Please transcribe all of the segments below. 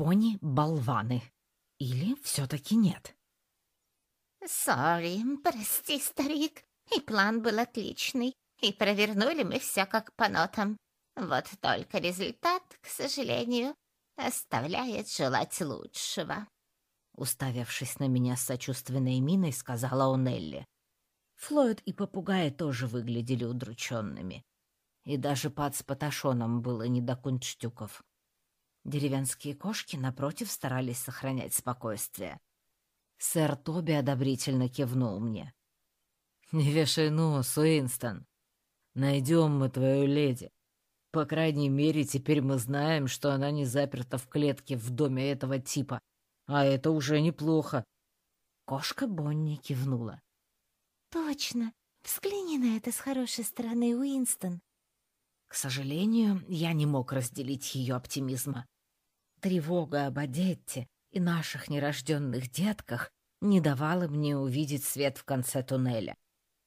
пони — болваны. Или все-таки нет? «Сори, прости, старик. И план был отличный. И провернули мы все как по нотам. Вот только результат, к сожалению, оставляет желать лучшего». Уставившись на меня с сочувственной миной, сказала Онелли. Флойд и попугаи тоже выглядели удрученными. И даже пад с Паташоном было не до кунштюков. Деревенские кошки, напротив, старались сохранять спокойствие. Сэр Тоби одобрительно кивнул мне. «Не вешай нос, Уинстон. Найдем мы твою леди. По крайней мере, теперь мы знаем, что она не заперта в клетке в доме этого типа. А это уже неплохо». Кошка Бонни кивнула. «Точно. Взгляни на это с хорошей стороны, Уинстон. К сожалению, я не мог разделить ее оптимизма. Тревога об Одетте и наших нерожденных детках не давала мне увидеть свет в конце туннеля.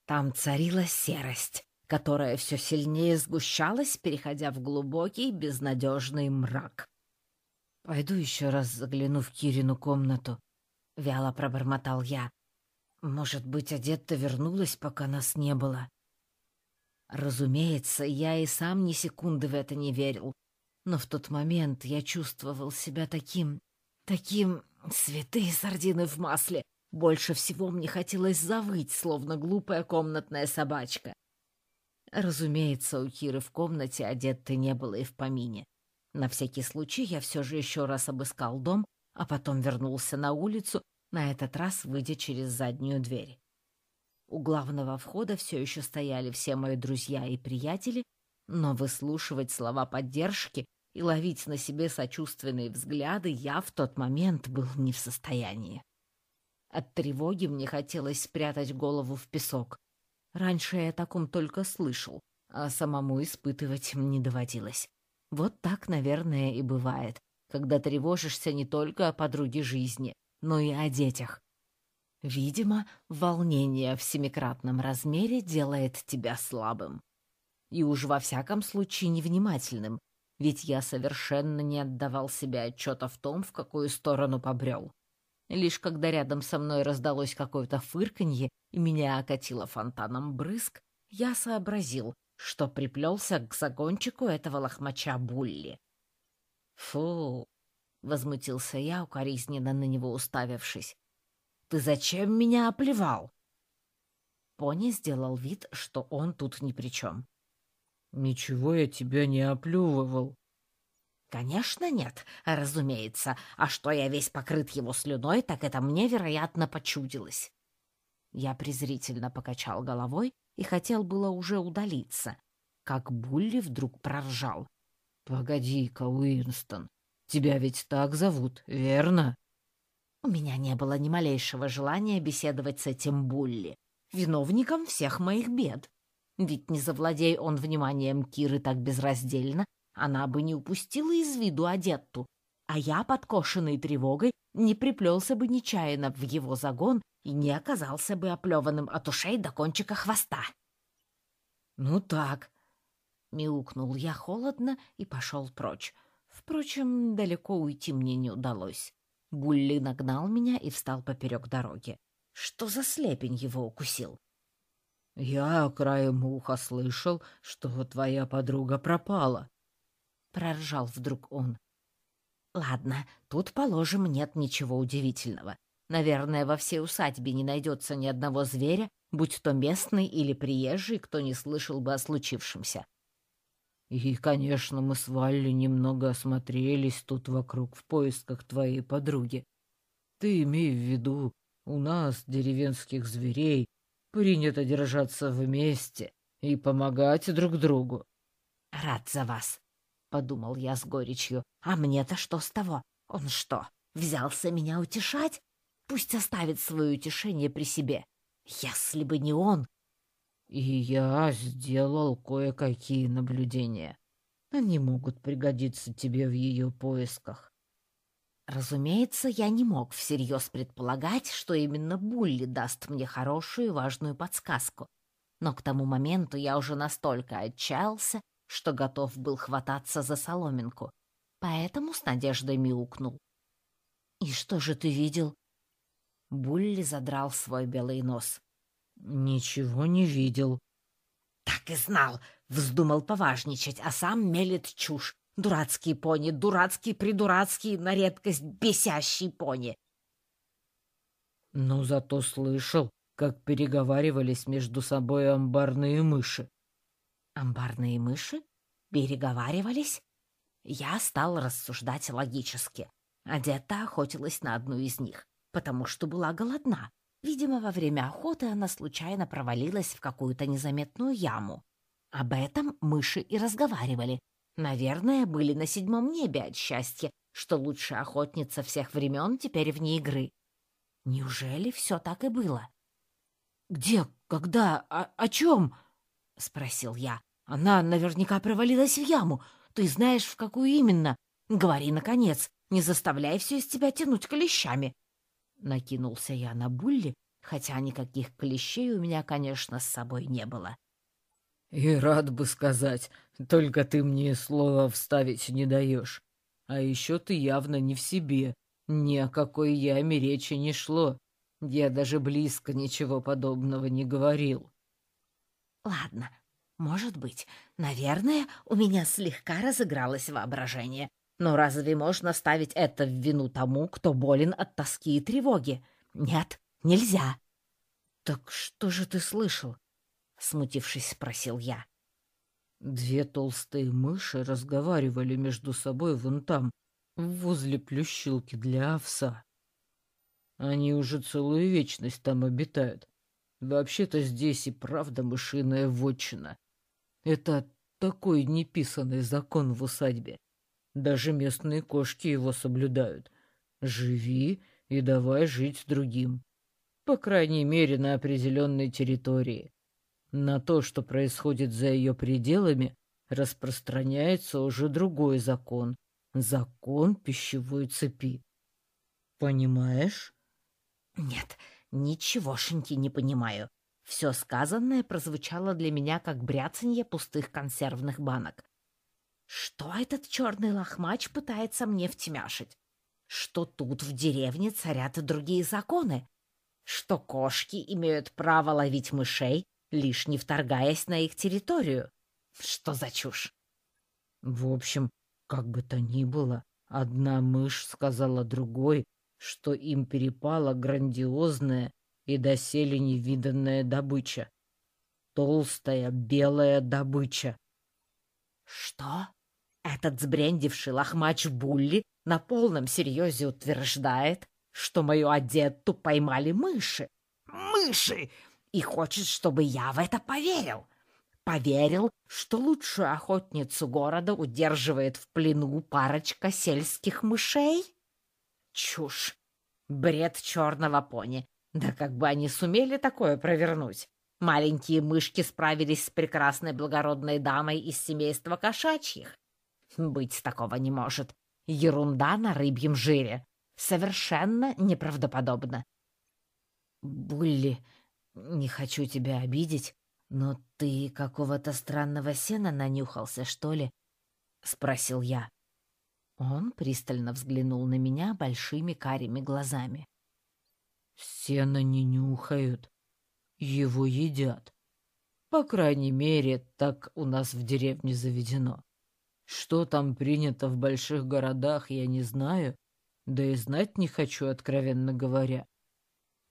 Там царила серость, которая все сильнее сгущалась, переходя в глубокий безнадежный мрак. «Пойду еще раз загляну в Кирину комнату», — вяло пробормотал я. «Может быть, Одетта вернулась, пока нас не было?» Разумеется, я и сам ни секунды в это не верил. Но в тот момент я чувствовал себя таким... таким... святые сардины в масле. Больше всего мне хотелось завыть, словно глупая комнатная собачка. Разумеется, у Киры в комнате одетой не было и в помине. На всякий случай я все же еще раз обыскал дом, а потом вернулся на улицу, на этот раз выйдя через заднюю дверь. У главного входа все еще стояли все мои друзья и приятели, но выслушивать слова поддержки и ловить на себе сочувственные взгляды я в тот момент был не в состоянии. От тревоги мне хотелось спрятать голову в песок. Раньше я о таком только слышал, а самому испытывать не доводилось. Вот так, наверное, и бывает, когда тревожишься не только о подруге жизни, но и о детях. Видимо, волнение в семикратном размере делает тебя слабым. И уж во всяком случае невнимательным, ведь я совершенно не отдавал себе отчета в том, в какую сторону побрел. Лишь когда рядом со мной раздалось какое-то фырканье и меня окатило фонтаном брызг, я сообразил, что приплелся к загончику этого лохмача Булли. «Фу!» — возмутился я, укоризненно на него уставившись. Ты зачем меня оплевал?» Пони сделал вид, что он тут ни при чем. «Ничего я тебя не оплевывал». «Конечно нет, разумеется. А что я весь покрыт его слюной, так это мне, вероятно, почудилось». Я презрительно покачал головой и хотел было уже удалиться, как Булли вдруг проржал. «Погоди-ка, Уинстон, тебя ведь так зовут, верно?» У меня не было ни малейшего желания беседовать с этим Булли, виновником всех моих бед. Ведь не завладей он вниманием Киры так безраздельно, она бы не упустила из виду Адетту, а я, подкошенный тревогой, не приплелся бы нечаянно в его загон и не оказался бы оплеванным от ушей до кончика хвоста. «Ну так», — мяукнул я холодно и пошел прочь. Впрочем, далеко уйти мне не удалось. Булли нагнал меня и встал поперек дороги. Что за слепень его укусил? — Я краем уха слышал, что твоя подруга пропала. Проржал вдруг он. — Ладно, тут, положим, нет ничего удивительного. Наверное, во всей усадьбе не найдется ни одного зверя, будь то местный или приезжий, кто не слышал бы о случившемся. И, конечно, мы с Валли немного осмотрелись тут вокруг в поисках твоей подруги. Ты имей в виду, у нас, деревенских зверей, принято держаться вместе и помогать друг другу. — Рад за вас, — подумал я с горечью. — А мне-то что с того? Он что, взялся меня утешать? Пусть оставит свое утешение при себе. Если бы не он, и я сделал кое-какие наблюдения. Они могут пригодиться тебе в ее поисках. Разумеется, я не мог всерьез предполагать, что именно Булли даст мне хорошую и важную подсказку. Но к тому моменту я уже настолько отчаялся, что готов был хвататься за соломинку. поэтому с надеждой мяукнул. «И что же ты видел?» Булли задрал свой белый нос. «Ничего не видел». «Так и знал!» — вздумал поважничать, а сам мелет чушь. Дурацкий пони, дурацкий, придурацкий, на редкость бесящий пони. Но зато слышал, как переговаривались между собой амбарные мыши. Амбарные мыши? Переговаривались? Я стал рассуждать логически. Одета охотилась на одну из них, потому что была голодна. Видимо, во время охоты она случайно провалилась в какую-то незаметную яму. Об этом мыши и разговаривали. Наверное, были на седьмом небе от счастья, что лучшая охотница всех времен теперь вне игры. Неужели все так и было? «Где? Когда? О, о чем?» — спросил я. «Она наверняка провалилась в яму. Ты знаешь, в какую именно? Говори, наконец, не заставляй все из тебя тянуть клещами». Накинулся я на Булли, хотя никаких клещей у меня, конечно, с собой не было. «И рад бы сказать, только ты мне слова вставить не даешь. А еще ты явно не в себе. Ни о какой яме речи не шло. Я даже близко ничего подобного не говорил». «Ладно, может быть. Наверное, у меня слегка разыгралось воображение. Но разве можно ставить это в вину тому, кто болен от тоски и тревоги? Нет, нельзя. Так что же ты слышал? Смутившись, спросил я. Две толстые мыши разговаривали между собой вон там, возле плющилки для овса. Они уже целую вечность там обитают. Вообще-то здесь и правда мышиная вотчина. Это такой неписанный закон в усадьбе. Даже местные кошки его соблюдают. Живи и давай жить другим. По крайней мере, на определенной территории. На то, что происходит за ее пределами, распространяется уже другой закон. Закон пищевой цепи. Понимаешь? Нет, ничегошеньки не понимаю. Все сказанное прозвучало для меня как бряцанье пустых консервных банок. Что этот черный лохмач пытается мне втемяшить? Что тут в деревне царят другие законы? Что кошки имеют право ловить мышей, лишь не вторгаясь на их территорию? Что за чушь? В общем, как бы то ни было, одна мышь сказала другой, что им перепала грандиозная и доселе невиданная добыча. Толстая белая добыча. Что? Этот сбрендивший лохмач Булли на полном серьезе утверждает, что мою одетту поймали мыши. Мыши! И хочет, чтобы я в это поверил. Поверил, что лучшую охотницу города удерживает в плену парочка сельских мышей? Чушь! Бред черного пони. Да как бы они сумели такое провернуть? Маленькие мышки справились с прекрасной благородной дамой из семейства кошачьих. Быть такого не может. Ерунда на рыбьем жире. Совершенно неправдоподобно. Булли, не хочу тебя обидеть, но ты какого-то странного сена нанюхался, что ли? Спросил я. Он пристально взглянул на меня большими карими глазами. Сено не нюхают. Его едят. По крайней мере, так у нас в деревне заведено. Что там принято в больших городах, я не знаю, да и знать не хочу, откровенно говоря.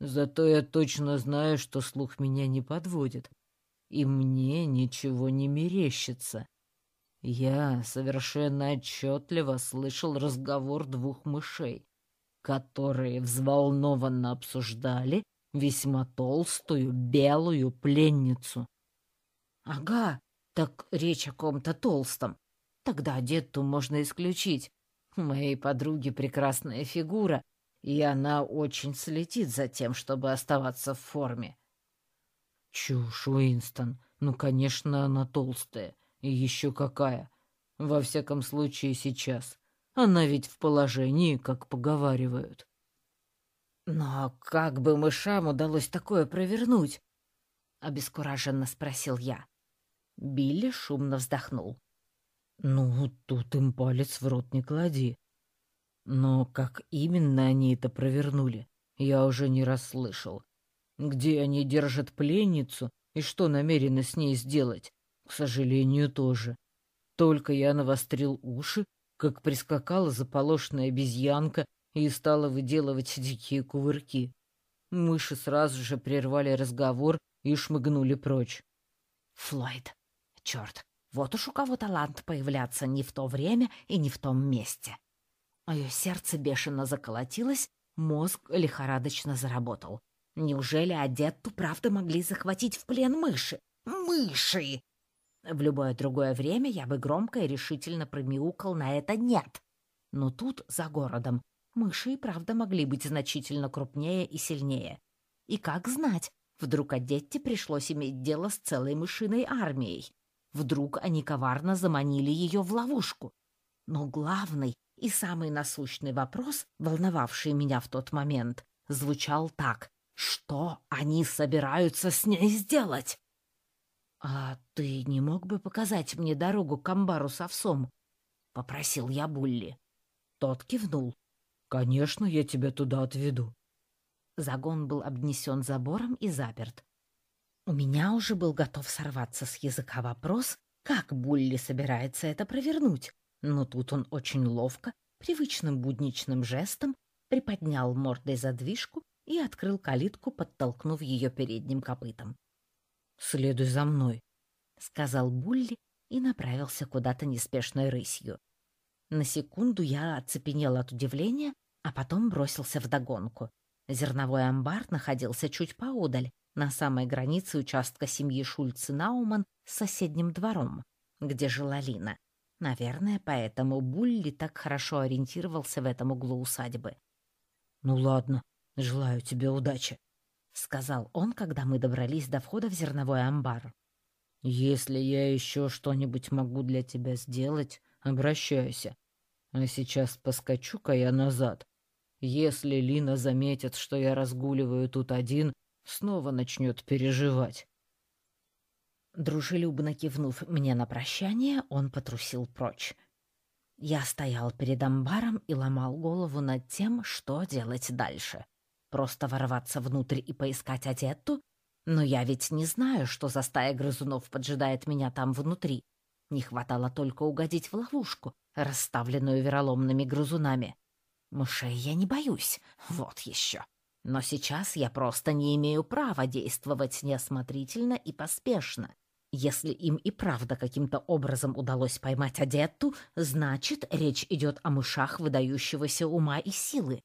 Зато я точно знаю, что слух меня не подводит, и мне ничего не мерещится. Я совершенно отчетливо слышал разговор двух мышей, которые взволнованно обсуждали весьма толстую белую пленницу. — Ага, так речь о ком-то толстом. Тогда одетту можно исключить. У моей подруги прекрасная фигура, и она очень следит за тем, чтобы оставаться в форме. Чушь, Уинстон. Ну, конечно, она толстая. И еще какая. Во всяком случае, сейчас. Она ведь в положении, как поговаривают. Но как бы мышам удалось такое провернуть? Обескураженно спросил я. Билли шумно вздохнул. Ну, тут им палец в рот не клади. Но как именно они это провернули, я уже не расслышал. Где они держат пленницу и что намерены с ней сделать, к сожалению, тоже. Только я навострил уши, как прискакала заполошенная обезьянка и стала выделывать дикие кувырки. Мыши сразу же прервали разговор и шмыгнули прочь. Флойд, черт, вот уж у кого талант появляться не в то время и не в том месте. Мое сердце бешено заколотилось, мозг лихорадочно заработал. Неужели Адетту правда могли захватить в плен мыши? Мыши! В любое другое время я бы громко и решительно промяукал на это «нет». Но тут, за городом, мыши и правда могли быть значительно крупнее и сильнее. И как знать, вдруг Адетте пришлось иметь дело с целой мышиной армией. Вдруг они коварно заманили ее в ловушку. Но главный и самый насущный вопрос, волновавший меня в тот момент, звучал так. Что они собираются с ней сделать? «А ты не мог бы показать мне дорогу к амбару с овсом?» — попросил я Булли. Тот кивнул. «Конечно, я тебя туда отведу». Загон был обнесен забором и заперт. У меня уже был готов сорваться с языка вопрос, как Булли собирается это провернуть, но тут он очень ловко, привычным будничным жестом приподнял мордой задвижку и открыл калитку, подтолкнув ее передним копытом. «Следуй за мной», — сказал Булли и направился куда-то неспешной рысью. На секунду я оцепенел от удивления, а потом бросился в догонку. Зерновой амбар находился чуть поодаль, на самой границе участка семьи Шульцы-Науман с соседним двором, где жила Лина. Наверное, поэтому Булли так хорошо ориентировался в этом углу усадьбы. «Ну ладно, желаю тебе удачи», — сказал он, когда мы добрались до входа в зерновой амбар. «Если я еще что-нибудь могу для тебя сделать, обращайся. А сейчас поскочу-ка я назад. Если Лина заметит, что я разгуливаю тут один, снова начнет переживать». Дружелюбно кивнув мне на прощание, он потрусил прочь. Я стоял перед амбаром и ломал голову над тем, что делать дальше. Просто ворваться внутрь и поискать Адетту? Но я ведь не знаю, что за стая грызунов поджидает меня там внутри. Не хватало только угодить в ловушку, расставленную вероломными грызунами. Мышей я не боюсь, вот еще. Но сейчас я просто не имею права действовать неосмотрительно и поспешно. Если им и правда каким-то образом удалось поймать Адетту, значит, речь идет о мышах выдающегося ума и силы.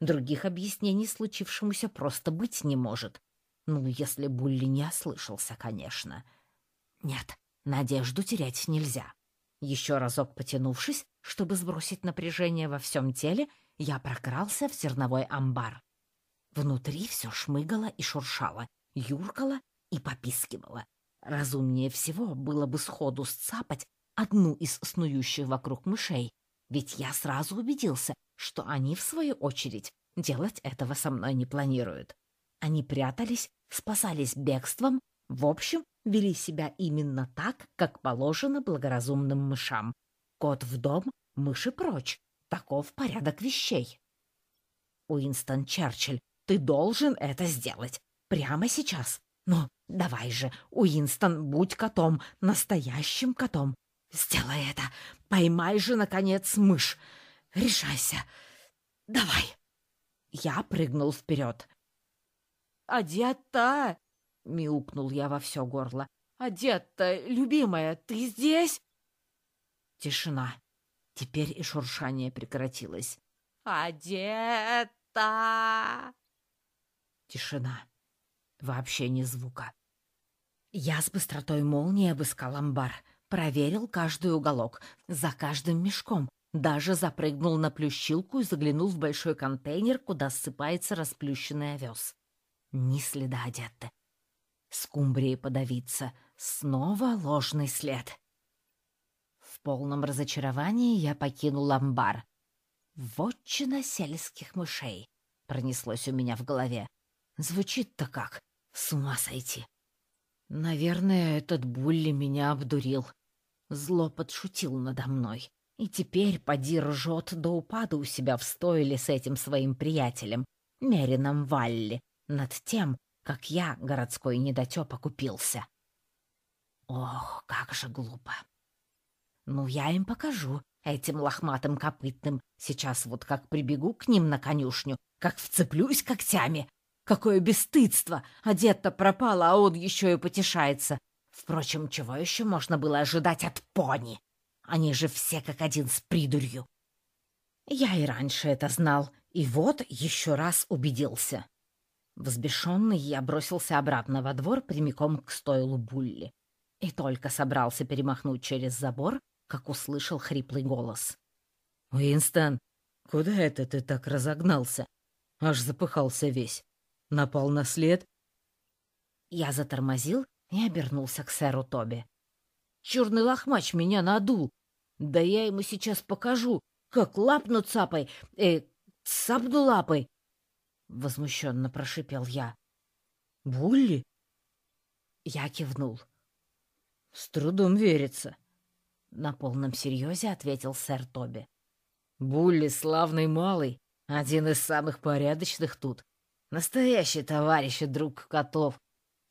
Других объяснений случившемуся просто быть не может. Ну, если Булли не ослышался, конечно. Нет, надежду терять нельзя. Еще разок потянувшись, чтобы сбросить напряжение во всем теле, я прокрался в зерновой амбар. Внутри все шмыгало и шуршало, юркало и попискивало. Разумнее всего было бы сходу сцапать одну из снующих вокруг мышей, ведь я сразу убедился, что они, в свою очередь, делать этого со мной не планируют. Они прятались, спасались бегством, в общем, вели себя именно так, как положено благоразумным мышам. Кот в дом, мыши прочь. Таков порядок вещей. Уинстон Черчилль, ты должен это сделать. Прямо сейчас. Ну, давай же, Уинстон, будь котом, настоящим котом. Сделай это. Поймай же, наконец, мышь. Решайся. Давай. Я прыгнул вперед. «Одетта!» — мяукнул я во все горло. «Одетта, любимая, ты здесь?» Тишина. Теперь и шуршание прекратилось. «Одетта!» Тишина. Вообще ни звука. Я с быстротой молнии обыскал амбар, проверил каждый уголок, за каждым мешком, даже запрыгнул на плющилку и заглянул в большой контейнер, куда ссыпается расплющенный овес. Ни следа одетты. Скумбрии подавиться. Снова ложный след. Полном разочаровании я покинул амбар. «Вотчина сельских мышей», — пронеслось у меня в голове. Звучит-то как? С ума сойти. Наверное, этот Булли меня обдурил. Зло подшутил надо мной. И теперь поди ржет до упаду у себя в стойле с этим своим приятелем, Мерином Валли, над тем, как я, городской недотёпа, купился. Ох, как же глупо. Ну, я им покажу, этим лохматым копытным. Сейчас вот как прибегу к ним на конюшню, как вцеплюсь когтями. Какое бесстыдство! Одет-то пропало, а он еще и потешается. Впрочем, чего еще можно было ожидать от пони? Они же все как один с придурью. Я и раньше это знал, и вот еще раз убедился. Взбешенный я бросился обратно во двор прямиком к стойлу Булли. И только собрался перемахнуть через забор, как услышал хриплый голос. «Уинстон, куда это ты так разогнался? Аж запыхался весь. Напал на след?» Я затормозил и обернулся к сэру Тоби. «Черный лохмач меня надул! Да я ему сейчас покажу, как лапну цапой, э, цапну лапой!» Возмущенно прошипел я. «Булли?» Я кивнул. «С трудом верится», на полном серьезе ответил сэр Тоби. Булли славный малый, один из самых порядочных тут. Настоящий товарищ и друг котов.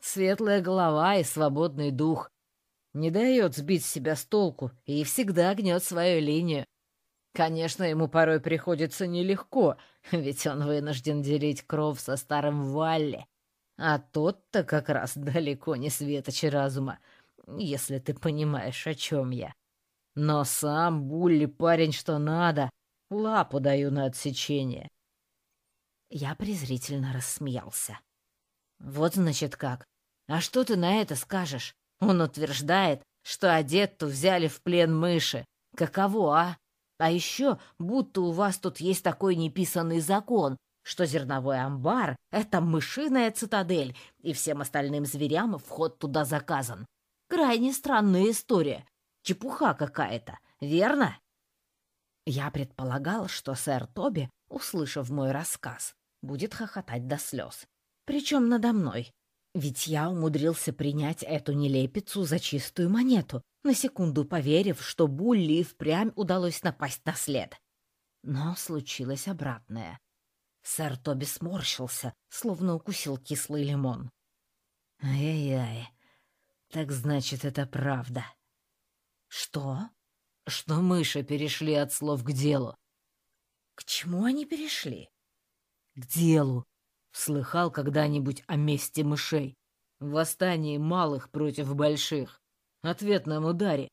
Светлая голова и свободный дух. Не дает сбить себя с толку и всегда гнет свою линию. Конечно, ему порой приходится нелегко, ведь он вынужден делить кров со старым Валли. А тот-то как раз далеко не светоч разума, если ты понимаешь, о чем я. Но сам Булли парень что надо. Лапу даю на отсечение. Я презрительно рассмеялся. Вот значит как. А что ты на это скажешь? Он утверждает, что одет-то взяли в плен мыши. Каково, а? А еще, будто у вас тут есть такой неписанный закон, что зерновой амбар — это мышиная цитадель, и всем остальным зверям вход туда заказан. Крайне странная история. Чепуха какая-то, верно? Я предполагал, что сэр Тоби, услышав мой рассказ, будет хохотать до слез. Причем надо мной. Ведь я умудрился принять эту нелепицу за чистую монету, на секунду поверив, что Булли впрямь удалось напасть на след. Но случилось обратное. Сэр Тоби сморщился, словно укусил кислый лимон. «Ай-яй, так значит, это правда», что? Что мыши перешли от слов к делу. К чему они перешли? К делу. Слыхал когда-нибудь о месте мышей? Восстании малых против больших. Ответном ударе.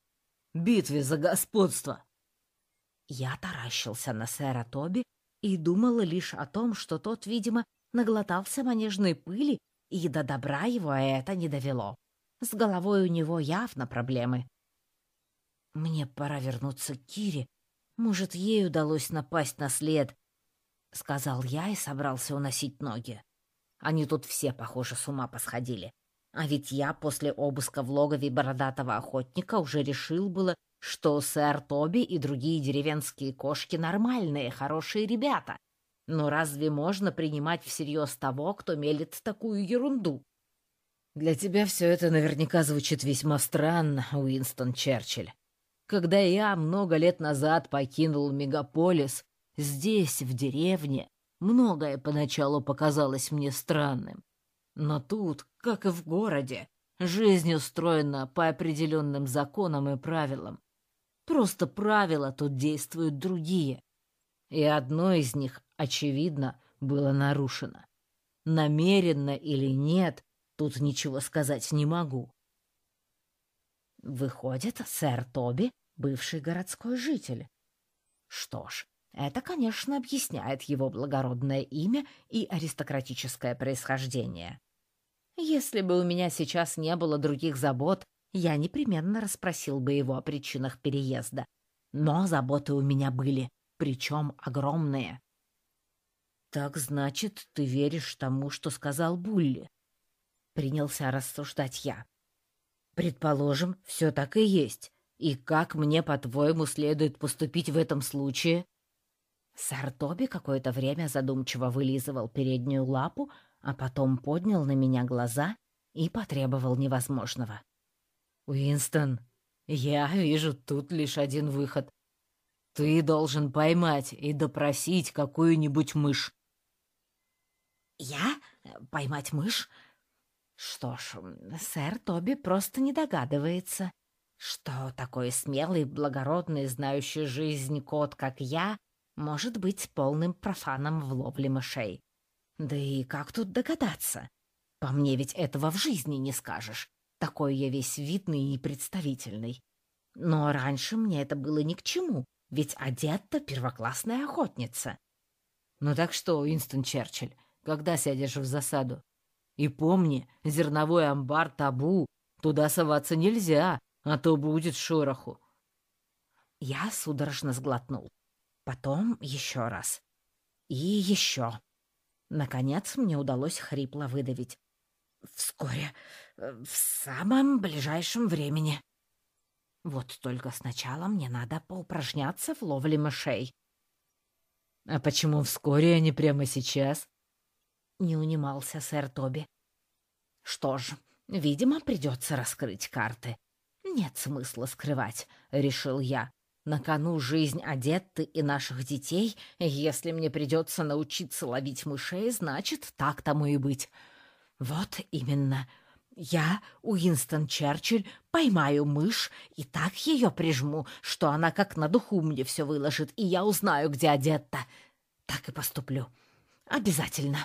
Битве за господство. Я таращился на сэра Тоби и думала лишь о том, что тот, видимо, наглотался манежной пыли, и до добра его это не довело. С головой у него явно проблемы. Мне пора вернуться к Кире. Может, ей удалось напасть на след, — сказал я и собрался уносить ноги. Они тут все, похоже, с ума посходили. А ведь я после обыска в логове бородатого охотника уже решил было, что сэр Тоби и другие деревенские кошки нормальные, хорошие ребята. Но разве можно принимать всерьез того, кто мелет такую ерунду? Для тебя все это наверняка звучит весьма странно, Уинстон Черчилль. Когда я много лет назад покинул мегаполис, здесь, в деревне, многое поначалу показалось мне странным. Но тут, как и в городе, жизнь устроена по определенным законам и правилам. Просто правила тут действуют другие. И одно из них, очевидно, было нарушено. Намеренно или нет, тут ничего сказать не могу. Выходит, сэр Тоби бывший городской житель. Что ж, это, конечно, объясняет его благородное имя и аристократическое происхождение. Если бы у меня сейчас не было других забот, я непременно расспросил бы его о причинах переезда. Но заботы у меня были, причем огромные. «Так значит, ты веришь тому, что сказал Булли?» Принялся рассуждать я. «Предположим, все так и есть. И как мне, по-твоему, следует поступить в этом случае? Сэр Тоби какое-то время задумчиво вылизывал переднюю лапу, а потом поднял на меня глаза и потребовал невозможного. «Уинстон, Я вижу тут лишь один выход. Ты должен поймать и допросить какую-нибудь мышь. Я? Поймать мышь? Что ж, сэр Тоби просто не догадывается, что такой смелый, благородный, знающий жизнь кот, как я, может быть полным профаном в ловле мышей. Да и как тут догадаться? По мне ведь этого в жизни не скажешь. Такой я весь видный и представительный. Но раньше мне это было ни к чему, ведь одет-то первоклассная охотница. Ну так что, Уинстон Черчилль, когда сядешь в засаду? И помни, зерновой амбар табу, туда соваться нельзя, а то будет шороху. Я судорожно сглотнул. Потом еще раз. И еще. Наконец мне удалось хрипло выдавить. Вскоре, э, в самом ближайшем времени. Вот только сначала мне надо поупражняться в ловле мышей. А почему вскоре, а не прямо сейчас? Не унимался сэр Тоби. Что ж, видимо, придется раскрыть карты. Нет смысла скрывать, решил я. На кону жизнь Адетты и наших детей. Если мне придется научиться ловить мышей, значит, так тому и быть. Вот именно. Я, Уинстон Черчилль, поймаю мышь и так ее прижму, что она как на духу мне все выложит, и я узнаю, где Адетта. Так и поступлю. Обязательно.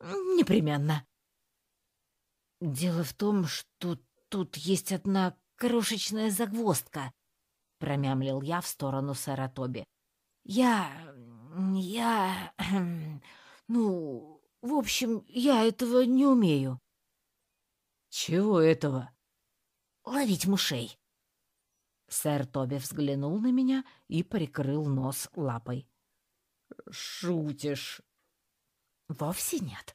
Непременно. Дело в том, что тут есть одна крошечная загвоздка, — промямлил я в сторону сэра Тоби. «Я... я... ну, в общем, я этого не умею». «Чего этого?» «Ловить мышей». Сэр Тоби взглянул на меня и прикрыл нос лапой. «Шутишь?» «Вовсе нет».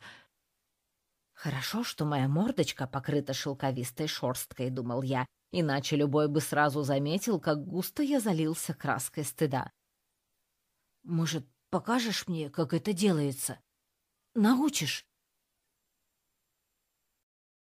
«Хорошо, что моя мордочка покрыта шелковистой шерсткой», — думал я, иначе любой бы сразу заметил, как густо я залился краской стыда. «Может, покажешь мне, как это делается? Научишь?»